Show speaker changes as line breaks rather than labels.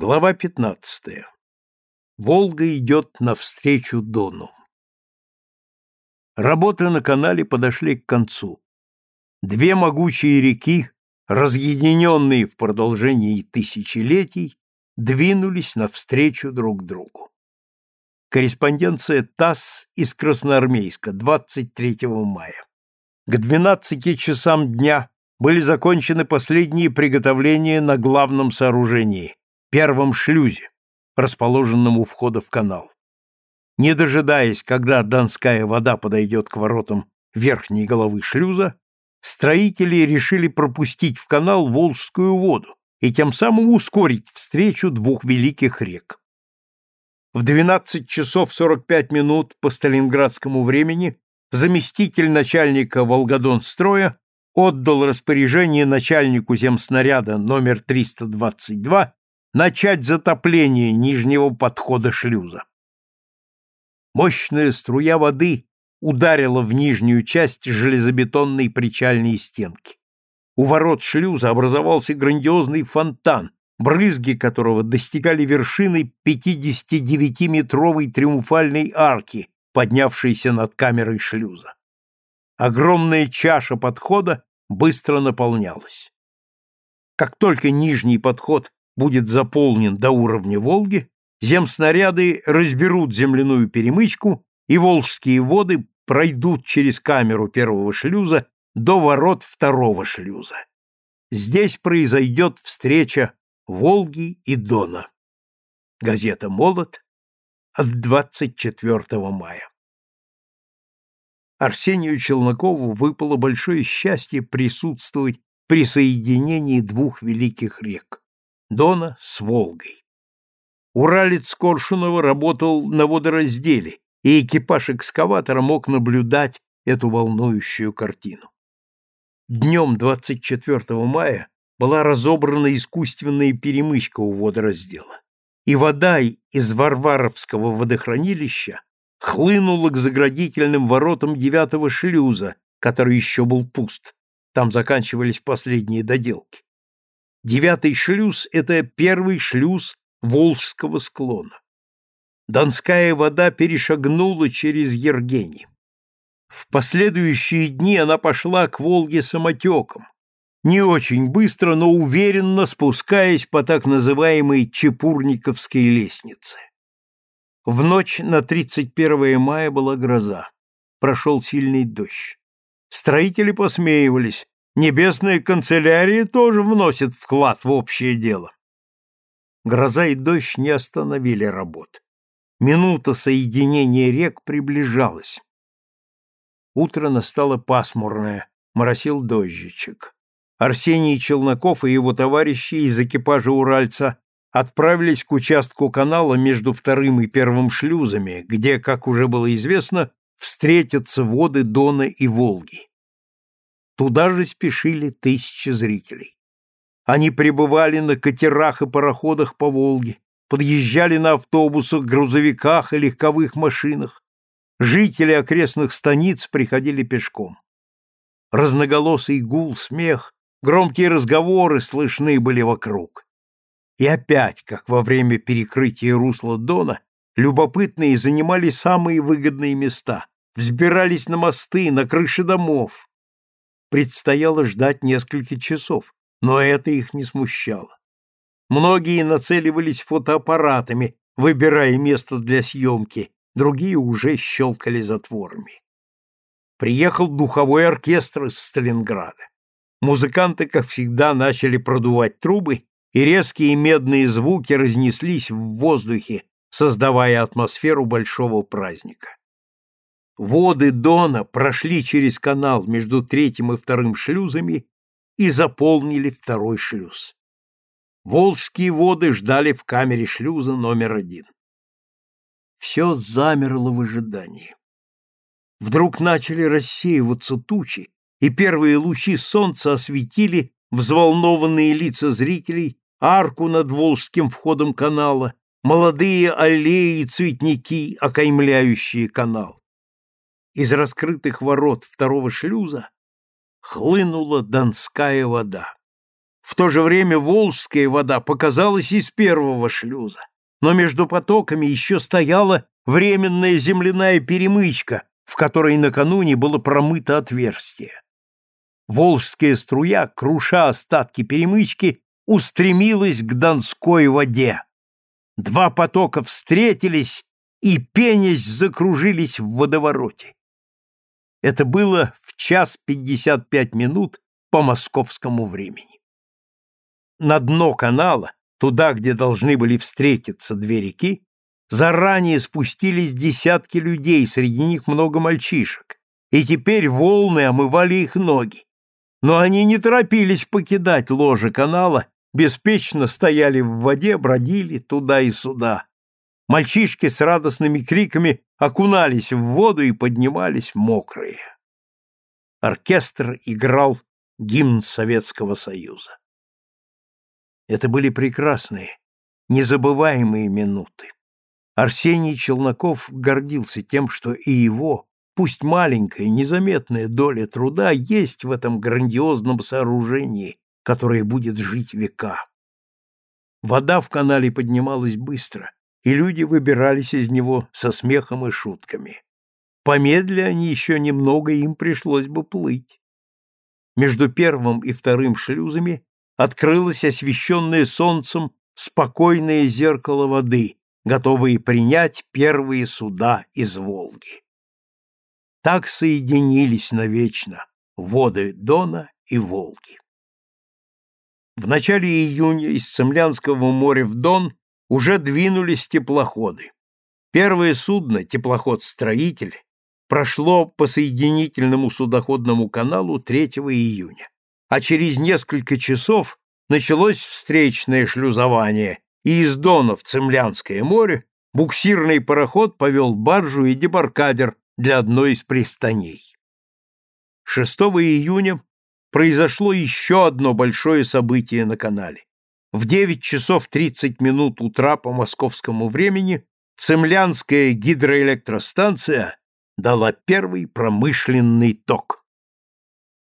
Глава 15. Волга идет навстречу Дону. Работы на канале подошли к концу. Две могучие реки, разъединенные в продолжении тысячелетий, двинулись навстречу друг другу. Корреспонденция ТАСС из Красноармейска 23 мая. К 12 часам дня были закончены последние приготовления на главном сооружении первом шлюзе, расположенном у входа в канал. Не дожидаясь, когда Донская вода подойдет к воротам верхней головы шлюза, строители решили пропустить в канал Волжскую воду и тем самым ускорить встречу двух великих рек. В 12 часов 45 минут по сталинградскому времени заместитель начальника Волгодонстроя отдал распоряжение начальнику земснаряда номер 322 начать затопление нижнего подхода шлюза. Мощная струя воды ударила в нижнюю часть железобетонной причальной стенки. У ворот шлюза образовался грандиозный фонтан, брызги которого достигали вершины 59-метровой триумфальной арки, поднявшейся над камерой шлюза. Огромная чаша подхода быстро наполнялась. Как только нижний подход будет заполнен до уровня Волги, земснаряды разберут земляную перемычку, и волжские воды пройдут через камеру первого шлюза до ворот второго шлюза. Здесь произойдет встреча Волги и Дона. Газета «Молот» от 24 мая. Арсению Челнокову выпало большое счастье присутствовать при соединении двух великих рек. Дона с Волгой. Уралец Коршунова работал на водоразделе, и экипаж экскаватора мог наблюдать эту волнующую картину. Днем 24 мая была разобрана искусственная перемычка у водораздела, и вода из Варваровского водохранилища хлынула к заградительным воротам девятого шлюза, который еще был пуст. Там заканчивались последние доделки. Девятый шлюз — это первый шлюз Волжского склона. Донская вода перешагнула через Ергени. В последующие дни она пошла к Волге самотеком, не очень быстро, но уверенно спускаясь по так называемой Чепурниковской лестнице. В ночь на 31 мая была гроза. Прошел сильный дождь. Строители посмеивались, Небесная канцелярия тоже вносит вклад в общее дело. Гроза и дождь не остановили работ. Минута соединения рек приближалась. Утро настало пасмурное, моросил дождичек. Арсений Челноков и его товарищи из экипажа «Уральца» отправились к участку канала между вторым и первым шлюзами, где, как уже было известно, встретятся воды Дона и Волги. Туда же спешили тысячи зрителей. Они пребывали на катерах и пароходах по Волге, подъезжали на автобусах, грузовиках и легковых машинах. Жители окрестных станиц приходили пешком. Разноголосый гул, смех, громкие разговоры слышны были вокруг. И опять, как во время перекрытия русла Дона, любопытные занимали самые выгодные места, взбирались на мосты, на крыши домов, предстояло ждать несколько часов, но это их не смущало. Многие нацеливались фотоаппаратами, выбирая место для съемки, другие уже щелкали затворами. Приехал духовой оркестр из Сталинграда. Музыканты, как всегда, начали продувать трубы, и резкие медные звуки разнеслись в воздухе, создавая атмосферу большого праздника. Воды Дона прошли через канал между третьим и вторым шлюзами и заполнили второй шлюз. Волжские воды ждали в камере шлюза номер один. Все замерло в ожидании. Вдруг начали рассеиваться тучи, и первые лучи солнца осветили взволнованные лица зрителей, арку над Волжским входом канала, молодые аллеи и цветники, окаймляющие канал из раскрытых ворот второго шлюза хлынула донская вода. В то же время волжская вода показалась из первого шлюза, но между потоками еще стояла временная земляная перемычка, в которой накануне было промыто отверстие. Волжская струя, круша остатки перемычки, устремилась к Донской воде. Два потока встретились и, пенясь, закружились в водовороте. Это было в час пятьдесят пять минут по московскому времени. На дно канала, туда, где должны были встретиться две реки, Заранее спустились десятки людей, среди них много мальчишек, и теперь волны омывали их ноги. Но они не торопились покидать ложе канала, беспечно стояли в воде, бродили туда и сюда. Мальчишки с радостными криками окунались в воду и поднимались мокрые. Оркестр играл гимн Советского Союза. Это были прекрасные, незабываемые минуты. Арсений Челноков гордился тем, что и его, пусть маленькая, незаметная доля труда есть в этом грандиозном сооружении, которое будет жить века. Вода в канале поднималась быстро, и люди выбирались из него со смехом и шутками. Помедля они еще немного, им пришлось бы плыть. Между первым и вторым шлюзами открылось освещенное солнцем спокойное зеркало воды, готовые принять первые суда из Волги. Так соединились навечно воды Дона и Волги. В начале июня из Цемлянского моря в Дон уже двинулись теплоходы. Первое судно, теплоход-строитель, прошло по соединительному судоходному каналу 3 июня, а через несколько часов началось встречное шлюзование, и из Дона в Цемлянское море буксирный пароход повел баржу и дебаркадер для одной из пристаней. 6 июня произошло еще одно большое событие на канале. В 9 часов 30 минут утра по московскому времени Цемлянская гидроэлектростанция дала первый промышленный ток.